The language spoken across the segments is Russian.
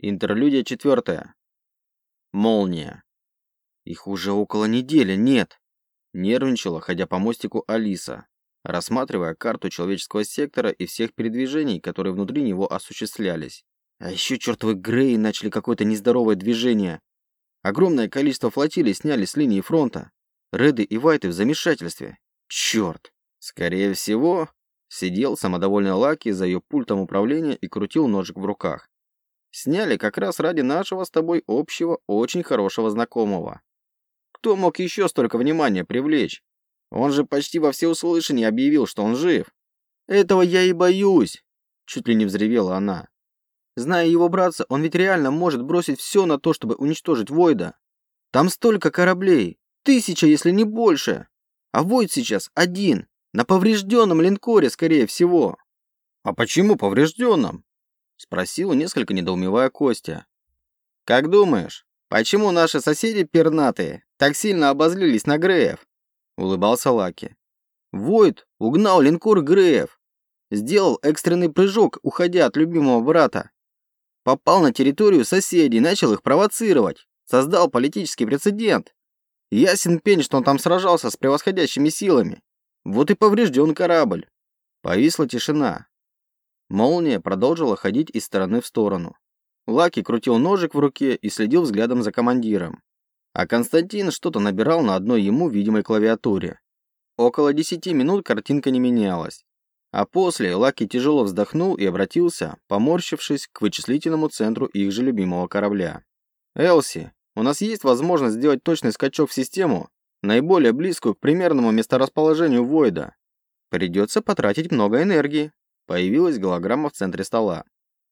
Интерлюдия четвертая. Молния. Их уже около недели нет. Нервничала, ходя по мостику Алиса, рассматривая карту человеческого сектора и всех передвижений, которые внутри него осуществлялись. А еще чертовы Греи начали какое-то нездоровое движение. Огромное количество флотилий сняли с линии фронта. Реды и Вайты в замешательстве. Черт! Скорее всего, сидел самодовольный Лаки за ее пультом управления и крутил ножик в руках. Сняли как раз ради нашего с тобой общего, очень хорошего знакомого. Кто мог еще столько внимания привлечь? Он же почти во всеуслышание объявил, что он жив. Этого я и боюсь, чуть ли не взревела она. Зная его братца, он ведь реально может бросить все на то, чтобы уничтожить Войда. Там столько кораблей, тысяча, если не больше. А Войд сейчас один, на поврежденном линкоре, скорее всего. А почему поврежденном? Спросил, несколько недоумевая Костя. Как думаешь, почему наши соседи пернатые так сильно обозлились на Греев? Улыбался Лаки. Войд угнал линкор Греев. Сделал экстренный прыжок, уходя от любимого брата. Попал на территорию соседей, начал их провоцировать. Создал политический прецедент. Ясен пень, что он там сражался с превосходящими силами. Вот и поврежден корабль. Повисла тишина. Молния продолжила ходить из стороны в сторону. Лаки крутил ножик в руке и следил взглядом за командиром. А Константин что-то набирал на одной ему видимой клавиатуре. Около 10 минут картинка не менялась. А после Лаки тяжело вздохнул и обратился, поморщившись к вычислительному центру их же любимого корабля. «Элси, у нас есть возможность сделать точный скачок в систему, наиболее близкую к примерному месторасположению Войда. Придется потратить много энергии, Появилась голограмма в центре стола.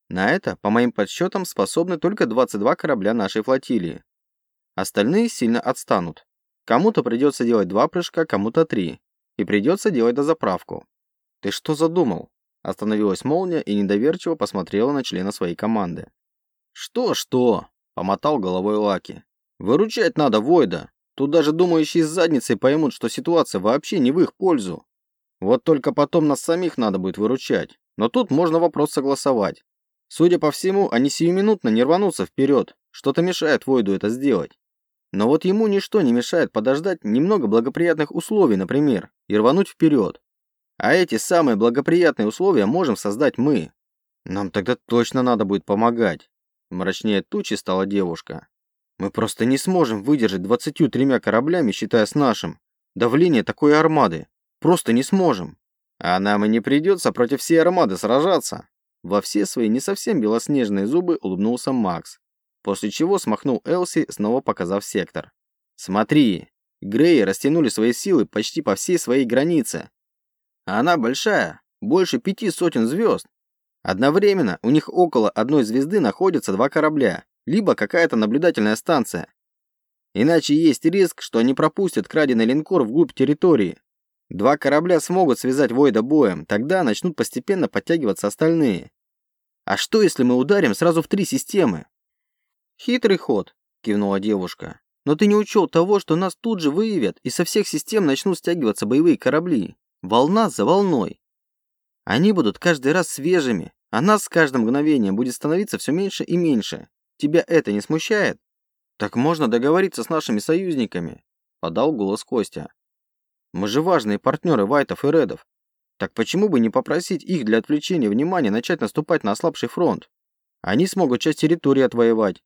На это, по моим подсчетам, способны только 22 корабля нашей флотилии. Остальные сильно отстанут. Кому-то придется делать два прыжка, кому-то три. И придется делать дозаправку. Ты что задумал? Остановилась молния и недоверчиво посмотрела на члена своей команды. Что-что? Помотал головой Лаки. Выручать надо Войда. Тут даже думающие с задницей поймут, что ситуация вообще не в их пользу. Вот только потом нас самих надо будет выручать. Но тут можно вопрос согласовать. Судя по всему, они сиюминутно не рванутся вперед. Что-то мешает Войду это сделать. Но вот ему ничто не мешает подождать немного благоприятных условий, например, и рвануть вперед. А эти самые благоприятные условия можем создать мы. Нам тогда точно надо будет помогать. Мрачнее тучи стала девушка. Мы просто не сможем выдержать двадцатью тремя кораблями, считая с нашим, давление такой армады. Просто не сможем. А нам и не придется против всей армады сражаться. Во все свои не совсем белоснежные зубы улыбнулся Макс, после чего смахнул Элси, снова показав сектор. Смотри, Греи растянули свои силы почти по всей своей границе. А она большая, больше пяти сотен звезд. Одновременно у них около одной звезды находятся два корабля, либо какая-то наблюдательная станция. Иначе есть риск, что они пропустят краденый линкор вглубь территории, Два корабля смогут связать Войда боем, тогда начнут постепенно подтягиваться остальные. А что, если мы ударим сразу в три системы? Хитрый ход, кивнула девушка. Но ты не учел того, что нас тут же выявят, и со всех систем начнут стягиваться боевые корабли. Волна за волной. Они будут каждый раз свежими, а нас с каждым мгновением будет становиться все меньше и меньше. Тебя это не смущает? Так можно договориться с нашими союзниками, подал голос Костя. Мы же важные партнеры Вайтов и Редов. Так почему бы не попросить их для отвлечения внимания начать наступать на ослабший фронт? Они смогут часть территории отвоевать.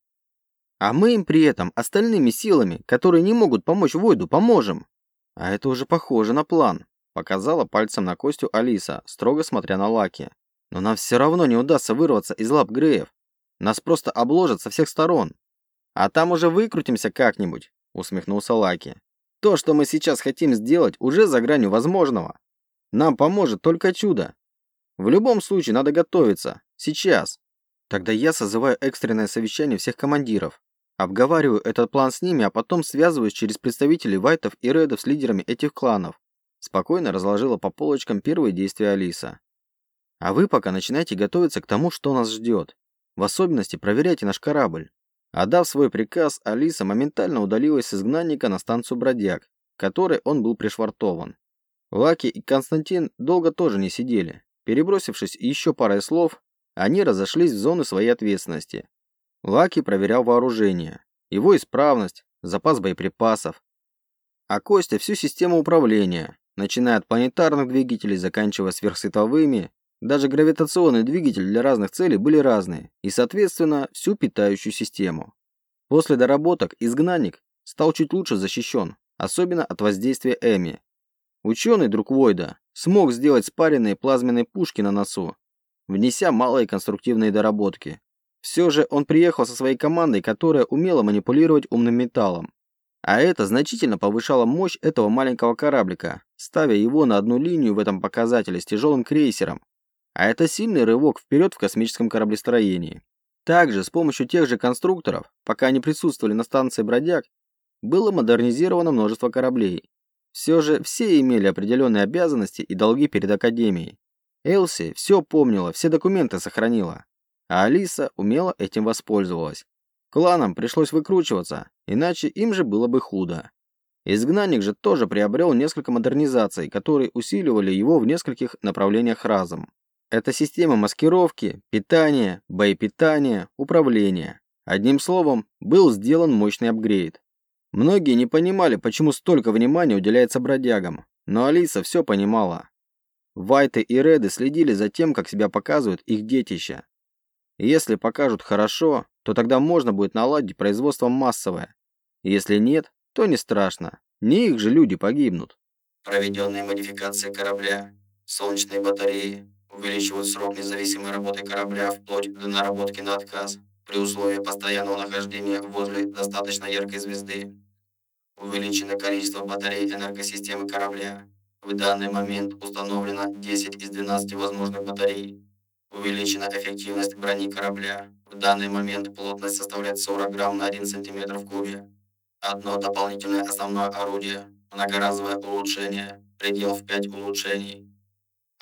А мы им при этом остальными силами, которые не могут помочь Войду, поможем. А это уже похоже на план, показала пальцем на Костю Алиса, строго смотря на Лаки. Но нам все равно не удастся вырваться из лап Греев. Нас просто обложат со всех сторон. А там уже выкрутимся как-нибудь, усмехнулся Лаки. То, что мы сейчас хотим сделать, уже за гранью возможного. Нам поможет только чудо. В любом случае надо готовиться. Сейчас. Тогда я созываю экстренное совещание всех командиров. Обговариваю этот план с ними, а потом связываюсь через представителей Вайтов и Редов с лидерами этих кланов. Спокойно разложила по полочкам первые действия Алиса. А вы пока начинайте готовиться к тому, что нас ждет. В особенности проверяйте наш корабль. Отдав свой приказ, Алиса моментально удалилась с изгнанника на станцию Бродяг, в которой он был пришвартован. Лаки и Константин долго тоже не сидели. Перебросившись еще парой слов, они разошлись в зоны своей ответственности. Лаки проверял вооружение, его исправность, запас боеприпасов. А Костя всю систему управления, начиная от планетарных двигателей, заканчивая сверхсветовыми, даже гравитационные двигатели для разных целей были разные, и, соответственно, всю питающую систему. После доработок изгнанник стал чуть лучше защищен, особенно от воздействия Эми. Ученый, друг Войда, смог сделать спаренные плазменные пушки на носу, внеся малые конструктивные доработки. Все же он приехал со своей командой, которая умела манипулировать умным металлом. А это значительно повышало мощь этого маленького кораблика, ставя его на одну линию в этом показателе с тяжелым крейсером. А это сильный рывок вперед в космическом кораблестроении. Также с помощью тех же конструкторов, пока они присутствовали на станции «Бродяг», было модернизировано множество кораблей. Все же все имели определенные обязанности и долги перед Академией. Элси все помнила, все документы сохранила, а Алиса умело этим воспользовалась. Кланам пришлось выкручиваться, иначе им же было бы худо. Изгнанник же тоже приобрел несколько модернизаций, которые усиливали его в нескольких направлениях разом. Это система маскировки, питания, боепитания, управления. Одним словом, был сделан мощный апгрейд. Многие не понимали, почему столько внимания уделяется бродягам, но Алиса все понимала. Вайты и Реды следили за тем, как себя показывают их детища. Если покажут хорошо, то тогда можно будет наладить производство массовое. Если нет, то не страшно. Не их же люди погибнут. Проведенные модификации корабля, солнечные батареи увеличивают срок независимой работы корабля вплоть до наработки на отказ при условии постоянного нахождения возле достаточно яркой звезды. Увеличено количество батарей энергосистемы корабля. В данный момент установлено 10 из 12 возможных батарей. Увеличена эффективность брони корабля. В данный момент плотность составляет 40 грамм на 1 сантиметр в кубе. Одно дополнительное основное орудие. Многоразовое улучшение. Предел в 5 улучшений.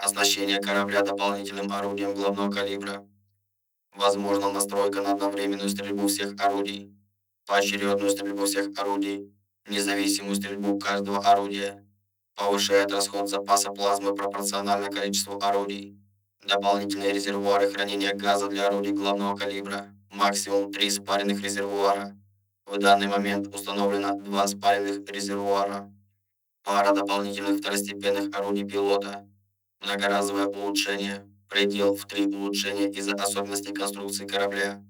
Оснащение корабля дополнительным орудием главного калибра. Возможна настройка на одновременную стрельбу всех орудий. Поочередную стрельбу всех орудий. Независимую стрельбу каждого орудия повышает расход запаса плазмы пропорционально количеству орудий. Дополнительные резервуары хранения газа для орудий главного калибра. Максимум 3 спаренных резервуара. В данный момент установлено 2 спаренных резервуара. Пара дополнительных второстепенных орудий пилота. Многоразовое улучшение. Предел в 3 улучшения из-за особенностей конструкции корабля.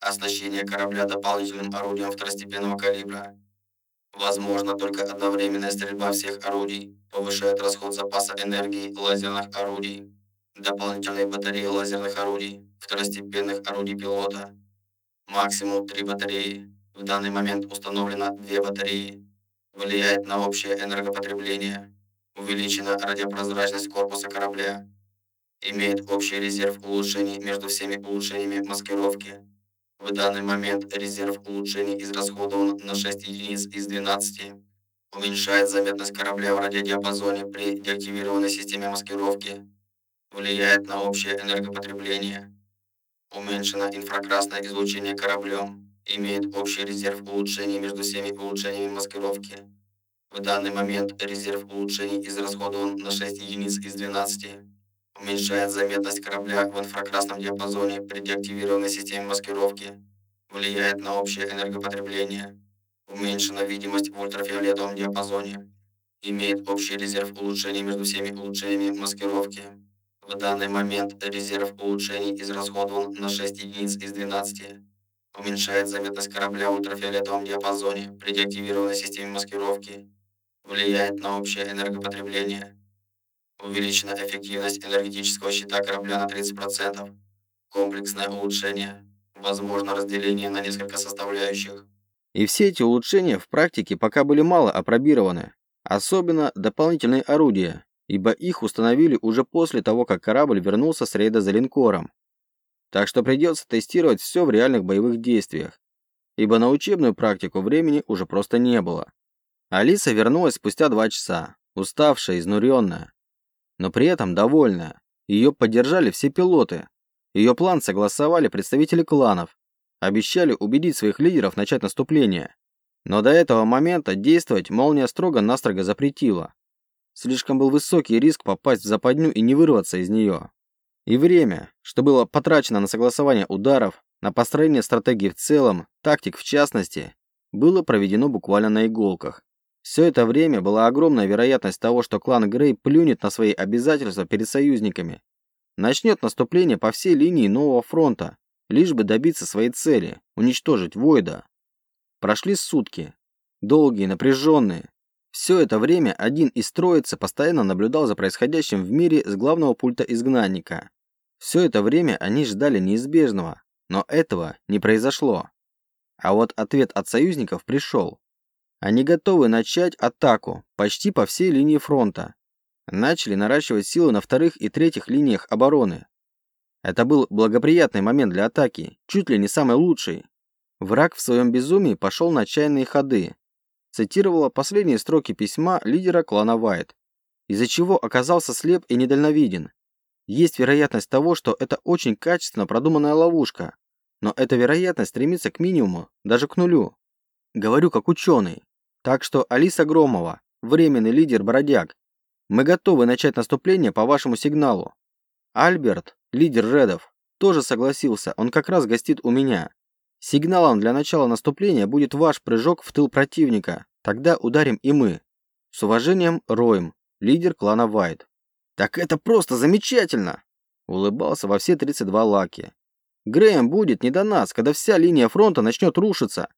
Оснащение корабля дополнительным орудием второстепенного калибра. Возможно только одновременная стрельба всех орудий, повышает расход запаса энергии лазерных орудий. Дополнительные батареи лазерных орудий, второстепенных орудий пилота. Максимум 3 батареи. В данный момент установлено 2 батареи. Влияет на общее энергопотребление. Увеличена радиопрозрачность корпуса корабля. Имеет общий резерв улучшений между всеми улучшениями маскировки. В данный момент резерв улучшений израсходован на 6 единиц из 12. Уменьшает заметность корабля в радиодиапазоне при деактивированной системе маскировки. Влияет на общее энергопотребление. Уменьшено инфракрасное излучение кораблем. Имеет общий резерв улучшений между всеми улучшениями маскировки. В данный момент резерв улучшений израсходован на 6 единиц из 12 уменьшает заметность корабля в инфракрасном диапазоне при деактивированной системе маскировки, влияет на общее энергопотребление, уменьшена видимость в ультрафиолетовом диапазоне, имеет общий резерв улучшений между всеми улучшениями маскировки. В данный момент резерв улучшений израсходован на 6 единиц из 12. Уменьшает заметность корабля в ультрафиолетовом диапазоне при деактивированной системе маскировки. Влияет на общее энергопотребление. Увеличена эффективность энергетического щита корабля на 30%. Комплексное улучшение. Возможно разделение на несколько составляющих. И все эти улучшения в практике пока были мало опробированы. Особенно дополнительные орудия, ибо их установили уже после того, как корабль вернулся с рейда за линкором. Так что придется тестировать все в реальных боевых действиях, ибо на учебную практику времени уже просто не было. Алиса вернулась спустя два часа, уставшая, изнуренная но при этом довольная. Ее поддержали все пилоты. Ее план согласовали представители кланов. Обещали убедить своих лидеров начать наступление. Но до этого момента действовать молния строго-настрого запретила. Слишком был высокий риск попасть в западню и не вырваться из нее. И время, что было потрачено на согласование ударов, На построение стратегии в целом, тактик в частности, было проведено буквально на иголках. Все это время была огромная вероятность того, что клан Грей плюнет на свои обязательства перед союзниками. Начнет наступление по всей линии нового фронта, лишь бы добиться своей цели – уничтожить Войда. Прошли сутки. Долгие, напряженные. Все это время один из троицы постоянно наблюдал за происходящим в мире с главного пульта изгнанника. Все это время они ждали неизбежного, но этого не произошло. А вот ответ от союзников пришел. Они готовы начать атаку почти по всей линии фронта. Начали наращивать силы на вторых и третьих линиях обороны. Это был благоприятный момент для атаки, чуть ли не самый лучший. Враг в своем безумии пошел на отчаянные ходы. Цитировала последние строки письма лидера клана Вайт, из-за чего оказался слеп и недальновиден. Есть вероятность того, что это очень качественно продуманная ловушка, но эта вероятность стремится к минимуму, даже к нулю. Говорю как ученый. Так что Алиса Громова, временный лидер бродяг, мы готовы начать наступление по вашему сигналу. Альберт, лидер Редов, тоже согласился, он как раз гостит у меня. Сигналом для начала наступления будет ваш прыжок в тыл противника, тогда ударим и мы. С уважением, Роем, лидер клана Вайт. Так это просто замечательно! Улыбался во все 32 лаки. Грэм будет не до нас, когда вся линия фронта начнет рушиться.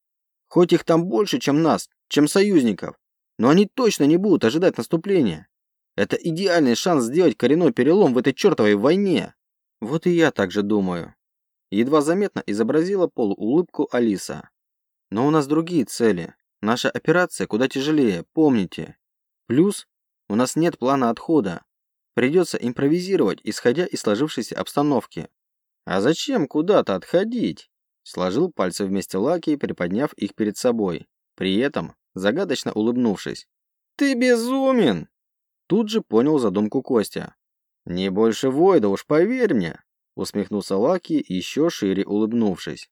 Хоть их там больше, чем нас, чем союзников, но они точно не будут ожидать наступления. Это идеальный шанс сделать коренной перелом в этой чертовой войне. Вот и я так же думаю. Едва заметно изобразила полуулыбку Алиса. Но у нас другие цели. Наша операция куда тяжелее, помните. Плюс у нас нет плана отхода. Придется импровизировать, исходя из сложившейся обстановки. «А зачем куда-то отходить?» Сложил пальцы вместе Лаки, приподняв их перед собой, при этом загадочно улыбнувшись. «Ты безумен!» Тут же понял задумку Костя. «Не больше Войда, уж поверь мне!» Усмехнулся Лаки, еще шире улыбнувшись.